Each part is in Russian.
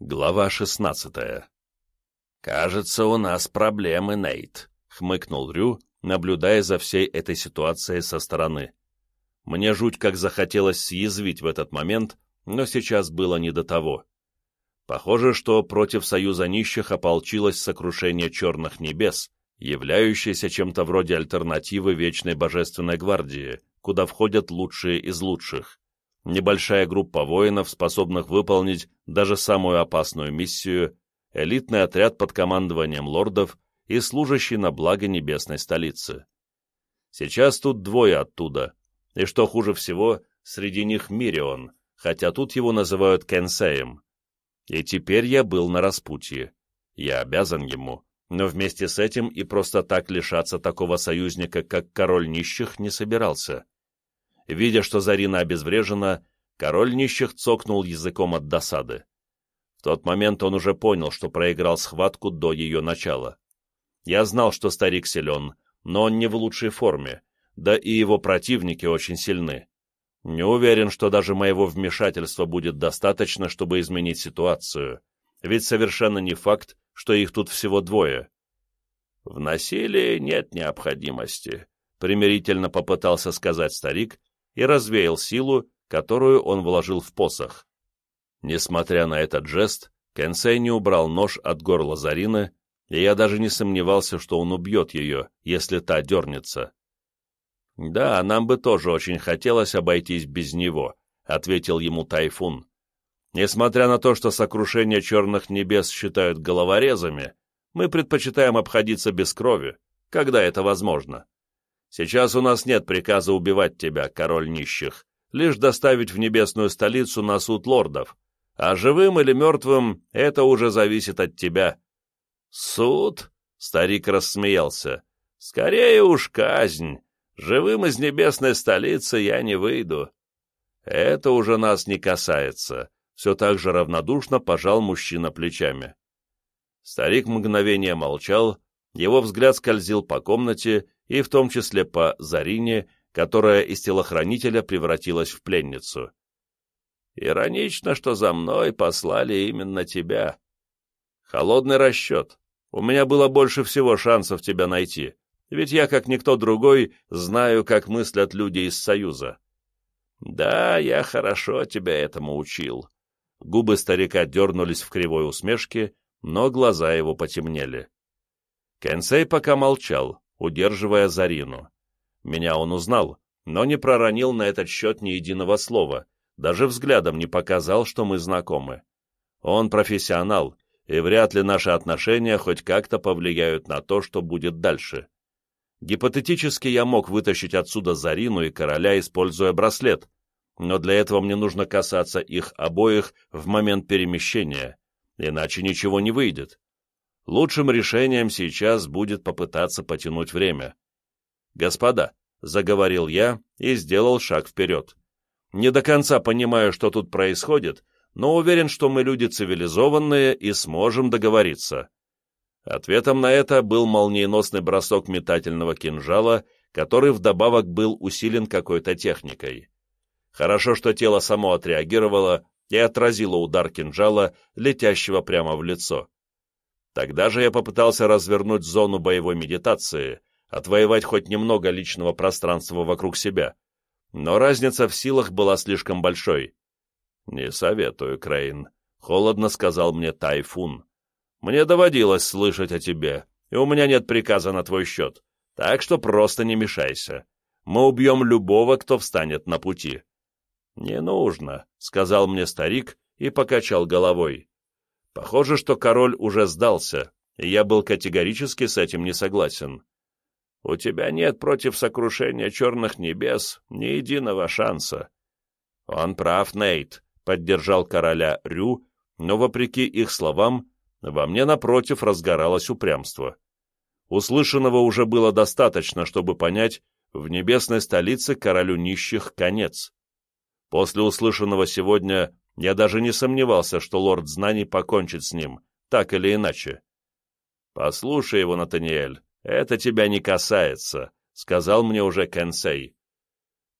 Глава шестнадцатая. «Кажется, у нас проблемы, Нейт», — хмыкнул Рю, наблюдая за всей этой ситуацией со стороны. Мне жуть как захотелось съязвить в этот момент, но сейчас было не до того. Похоже, что против Союза Нищих ополчилось сокрушение Черных Небес, являющееся чем-то вроде альтернативы Вечной Божественной Гвардии, куда входят лучшие из лучших небольшая группа воинов, способных выполнить даже самую опасную миссию, элитный отряд под командованием лордов и служащий на благо небесной столицы. Сейчас тут двое оттуда, и что хуже всего, среди них Мирион, хотя тут его называют Кенсеем. И теперь я был на распутье. Я обязан ему, но вместе с этим и просто так лишаться такого союзника, как король нищих, не собирался. Видя, что Зарина обезврежена, король нищих цокнул языком от досады. В тот момент он уже понял, что проиграл схватку до ее начала. Я знал, что старик силен, но он не в лучшей форме, да и его противники очень сильны. Не уверен, что даже моего вмешательства будет достаточно, чтобы изменить ситуацию, ведь совершенно не факт, что их тут всего двое. В насилии нет необходимости, примирительно попытался сказать старик, и развеял силу, которую он вложил в посох. Несмотря на этот жест, Кенсей не убрал нож от горла Зарины, и я даже не сомневался, что он убьет ее, если та дернется. «Да, нам бы тоже очень хотелось обойтись без него», — ответил ему Тайфун. «Несмотря на то, что сокрушение черных небес считают головорезами, мы предпочитаем обходиться без крови, когда это возможно. Сейчас у нас нет приказа убивать тебя, король нищих, лишь доставить в небесную столицу на суд лордов, а живым или мертвым это уже зависит от тебя». «Суд?» — старик рассмеялся. «Скорее уж казнь. Живым из небесной столицы я не выйду». «Это уже нас не касается», — все так же равнодушно пожал мужчина плечами. Старик мгновение молчал, его взгляд скользил по комнате, и в том числе по Зарине, которая из телохранителя превратилась в пленницу. «Иронично, что за мной послали именно тебя. Холодный расчет. У меня было больше всего шансов тебя найти, ведь я, как никто другой, знаю, как мыслят люди из Союза». «Да, я хорошо тебя этому учил». Губы старика дернулись в кривой усмешке, но глаза его потемнели. Кенсей пока молчал, удерживая Зарину. Меня он узнал, но не проронил на этот счет ни единого слова, даже взглядом не показал, что мы знакомы. Он профессионал, и вряд ли наши отношения хоть как-то повлияют на то, что будет дальше. Гипотетически я мог вытащить отсюда Зарину и короля, используя браслет, но для этого мне нужно касаться их обоих в момент перемещения, иначе ничего не выйдет. Лучшим решением сейчас будет попытаться потянуть время. «Господа», — заговорил я и сделал шаг вперед. «Не до конца понимаю, что тут происходит, но уверен, что мы люди цивилизованные и сможем договориться». Ответом на это был молниеносный бросок метательного кинжала, который вдобавок был усилен какой-то техникой. Хорошо, что тело само отреагировало и отразило удар кинжала, летящего прямо в лицо. Тогда же я попытался развернуть зону боевой медитации, отвоевать хоть немного личного пространства вокруг себя. Но разница в силах была слишком большой. «Не советую, Крейн», — холодно сказал мне Тайфун. «Мне доводилось слышать о тебе, и у меня нет приказа на твой счет, так что просто не мешайся. Мы убьем любого, кто встанет на пути». «Не нужно», — сказал мне старик и покачал головой. Похоже, что король уже сдался, и я был категорически с этим не согласен. У тебя нет против сокрушения черных небес ни единого шанса. Он прав, Нейт, поддержал короля Рю, но, вопреки их словам, во мне, напротив, разгоралось упрямство. Услышанного уже было достаточно, чтобы понять, в небесной столице королю нищих конец. После услышанного сегодня я даже не сомневался, что лорд знаний покончит с ним, так или иначе. «Послушай его, Натаниэль, это тебя не касается», — сказал мне уже Кенсей.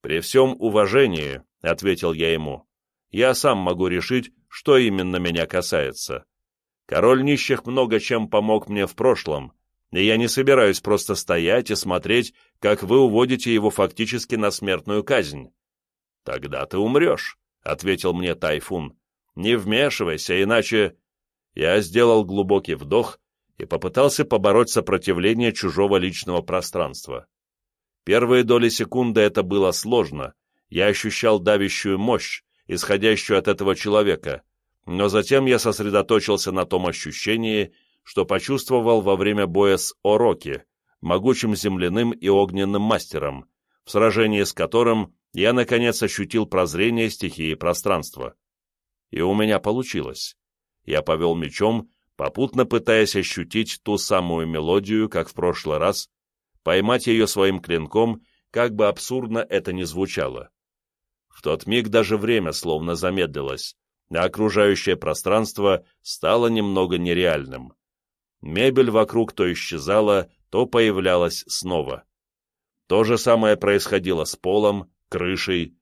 «При всем уважении», — ответил я ему, я сам могу решить, что именно меня касается. Король нищих много чем помог мне в прошлом, и я не собираюсь просто стоять и смотреть, как вы уводите его фактически на смертную казнь. «Тогда ты умрешь», — ответил мне Тайфун. «Не вмешивайся, иначе...» Я сделал глубокий вдох и попытался побороть сопротивление чужого личного пространства. Первые доли секунды это было сложно, я ощущал давящую мощь, исходящую от этого человека, но затем я сосредоточился на том ощущении, что почувствовал во время боя с Ороки, могучим земляным и огненным мастером, в сражении с которым я, наконец, ощутил прозрение стихии пространства. И у меня получилось. Я повел мечом, попутно пытаясь ощутить ту самую мелодию, как в прошлый раз, поймать ее своим клинком, как бы абсурдно это ни звучало. В тот миг даже время словно замедлилось, а окружающее пространство стало немного нереальным. Мебель вокруг то исчезала, то появлялась снова. То же самое происходило с полом, крышей.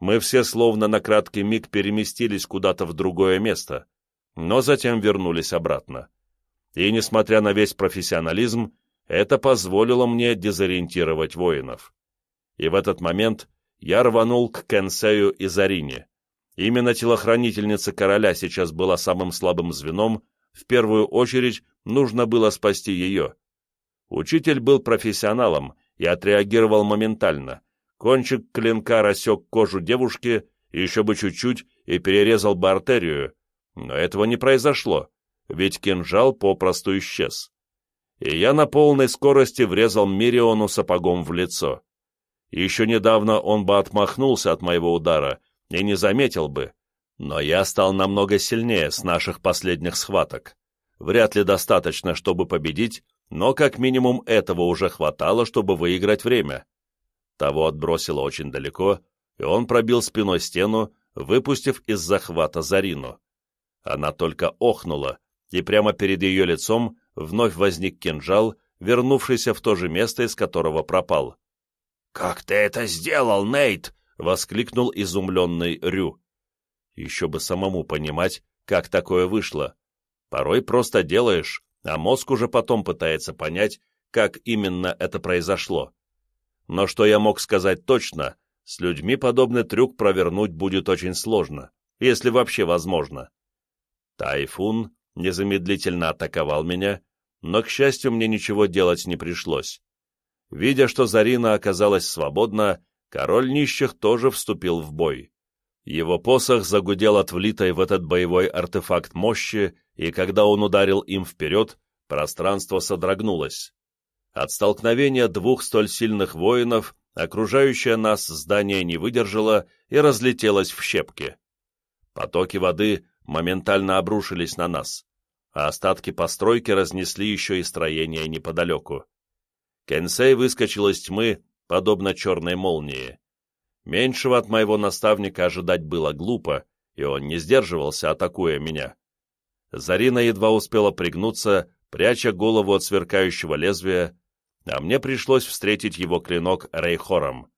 Мы все словно на краткий миг переместились куда-то в другое место, но затем вернулись обратно. И, несмотря на весь профессионализм, это позволило мне дезориентировать воинов. И в этот момент я рванул к Кенсею и Зарине. Именно телохранительница короля сейчас была самым слабым звеном, в первую очередь нужно было спасти ее. Учитель был профессионалом и отреагировал моментально. Кончик клинка рассек кожу девушки, еще бы чуть-чуть, и перерезал бы артерию. Но этого не произошло, ведь кинжал попросту исчез. И я на полной скорости врезал Мириону сапогом в лицо. Еще недавно он бы отмахнулся от моего удара и не заметил бы, но я стал намного сильнее с наших последних схваток. Вряд ли достаточно, чтобы победить, но как минимум этого уже хватало, чтобы выиграть время. Того отбросило очень далеко, и он пробил спиной стену, выпустив из захвата Зарину. Она только охнула, и прямо перед ее лицом вновь возник кинжал, вернувшийся в то же место, из которого пропал. «Как ты это сделал, Нейт?» — воскликнул изумленный Рю. Еще бы самому понимать, как такое вышло. Порой просто делаешь, а мозг уже потом пытается понять, как именно это произошло. Но что я мог сказать точно, с людьми подобный трюк провернуть будет очень сложно, если вообще возможно. Тайфун незамедлительно атаковал меня, но, к счастью, мне ничего делать не пришлось. Видя, что Зарина оказалась свободна, король нищих тоже вступил в бой. Его посох загудел от влитой в этот боевой артефакт мощи, и когда он ударил им вперед, пространство содрогнулось. От столкновения двух столь сильных воинов окружающее нас здание не выдержало и разлетелось в щепки. Потоки воды моментально обрушились на нас, а остатки постройки разнесли еще и строение неподалеку. Кенсей выскочил из тьмы, подобно черной молнии. Меньшего от моего наставника ожидать было глупо, и он не сдерживался, атакуя меня. Зарина едва успела пригнуться, пряча голову от сверкающего лезвия, а мне пришлось встретить его клинок Рейхором.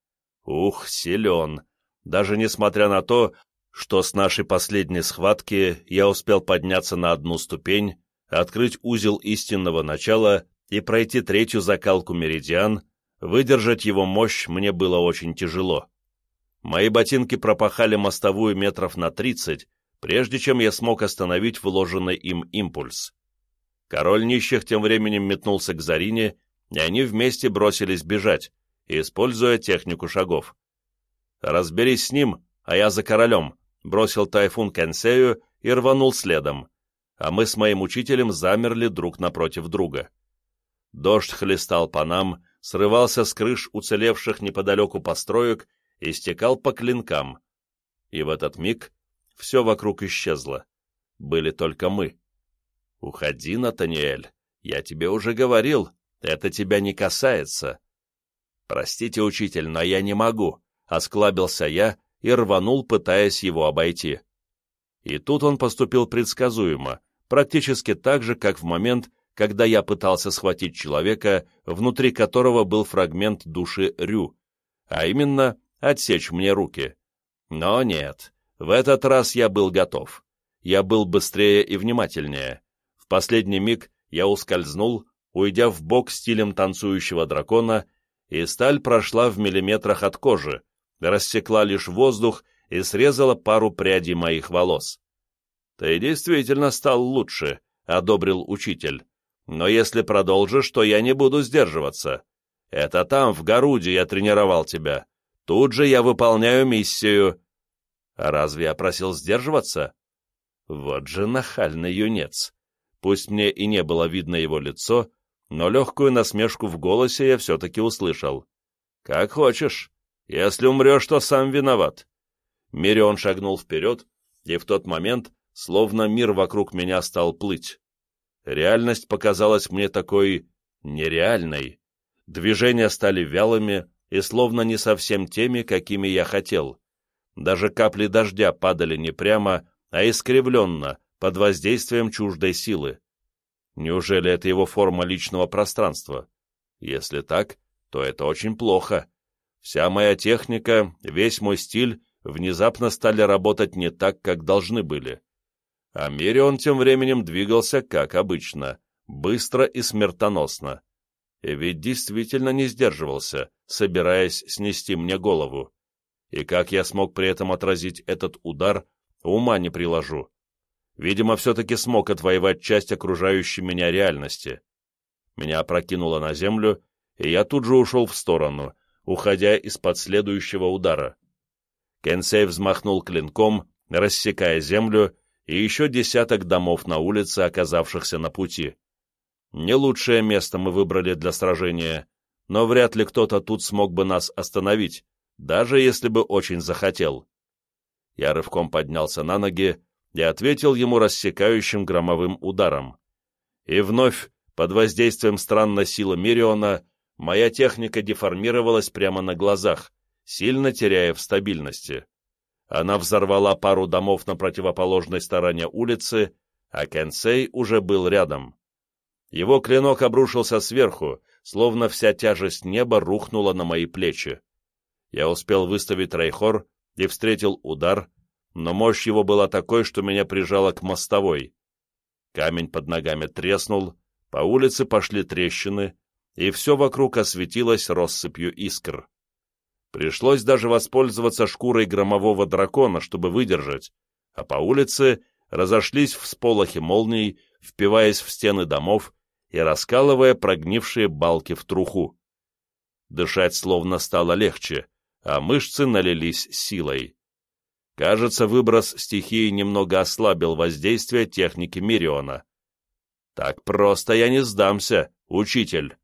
Ух, силен! Даже несмотря на то, что с нашей последней схватки я успел подняться на одну ступень, открыть узел истинного начала и пройти третью закалку меридиан, выдержать его мощь мне было очень тяжело. Мои ботинки пропахали мостовую метров на тридцать, прежде чем я смог остановить вложенный им импульс. Король нищих тем временем метнулся к Зарине, и они вместе бросились бежать, используя технику шагов. «Разберись с ним, а я за королем», — бросил Тайфун Кенсею и рванул следом, а мы с моим учителем замерли друг напротив друга. Дождь хлестал по нам, срывался с крыш уцелевших неподалеку построек и стекал по клинкам. И в этот миг все вокруг исчезло. Были только мы. «Уходи, Натаниэль, я тебе уже говорил, это тебя не касается». «Простите, учитель, но я не могу», — осклабился я и рванул, пытаясь его обойти. И тут он поступил предсказуемо, практически так же, как в момент, когда я пытался схватить человека, внутри которого был фрагмент души Рю, а именно отсечь мне руки. Но нет, В этот раз я был готов. Я был быстрее и внимательнее. В последний миг я ускользнул, уйдя в бок стилем танцующего дракона, и сталь прошла в миллиметрах от кожи, рассекла лишь воздух и срезала пару прядей моих волос. «Ты действительно стал лучше», — одобрил учитель. «Но если продолжишь, то я не буду сдерживаться. Это там, в Горуде, я тренировал тебя. Тут же я выполняю миссию». «А разве я просил сдерживаться?» Вот же нахальный юнец. Пусть мне и не было видно его лицо, но легкую насмешку в голосе я все-таки услышал. «Как хочешь. Если умрешь, то сам виноват». Мирион шагнул вперед, и в тот момент, словно мир вокруг меня стал плыть. Реальность показалась мне такой нереальной. Движения стали вялыми и словно не совсем теми, какими я хотел. Даже капли дождя падали не прямо, а искривленно, под воздействием чуждой силы. Неужели это его форма личного пространства? Если так, то это очень плохо. Вся моя техника, весь мой стиль внезапно стали работать не так, как должны были. А Мирион тем временем двигался, как обычно, быстро и смертоносно. И ведь действительно не сдерживался, собираясь снести мне голову. И как я смог при этом отразить этот удар, Ума не приложу. Видимо, все-таки смог отвоевать часть окружающей меня реальности. Меня опрокинуло на землю, и я тут же ушел в сторону, уходя из-под следующего удара. Кенсей взмахнул клинком, рассекая землю, и еще десяток домов на улице, оказавшихся на пути. Не лучшее место мы выбрали для сражения, но вряд ли кто-то тут смог бы нас остановить, даже если бы очень захотел. Я рывком поднялся на ноги и ответил ему рассекающим громовым ударом. И вновь, под воздействием странной силы Мириона, моя техника деформировалась прямо на глазах, сильно теряя в стабильности. Она взорвала пару домов на противоположной стороне улицы, а Кенсей уже был рядом. Его клинок обрушился сверху, словно вся тяжесть неба рухнула на мои плечи. Я успел выставить Рейхор, и встретил удар, но мощь его была такой, что меня прижало к мостовой. Камень под ногами треснул, по улице пошли трещины, и все вокруг осветилось россыпью искр. Пришлось даже воспользоваться шкурой громового дракона, чтобы выдержать, а по улице разошлись всполохи молний, впиваясь в стены домов и раскалывая прогнившие балки в труху. Дышать словно стало легче, а мышцы налились силой. Кажется, выброс стихии немного ослабил воздействие техники Мириона. «Так просто я не сдамся, учитель!»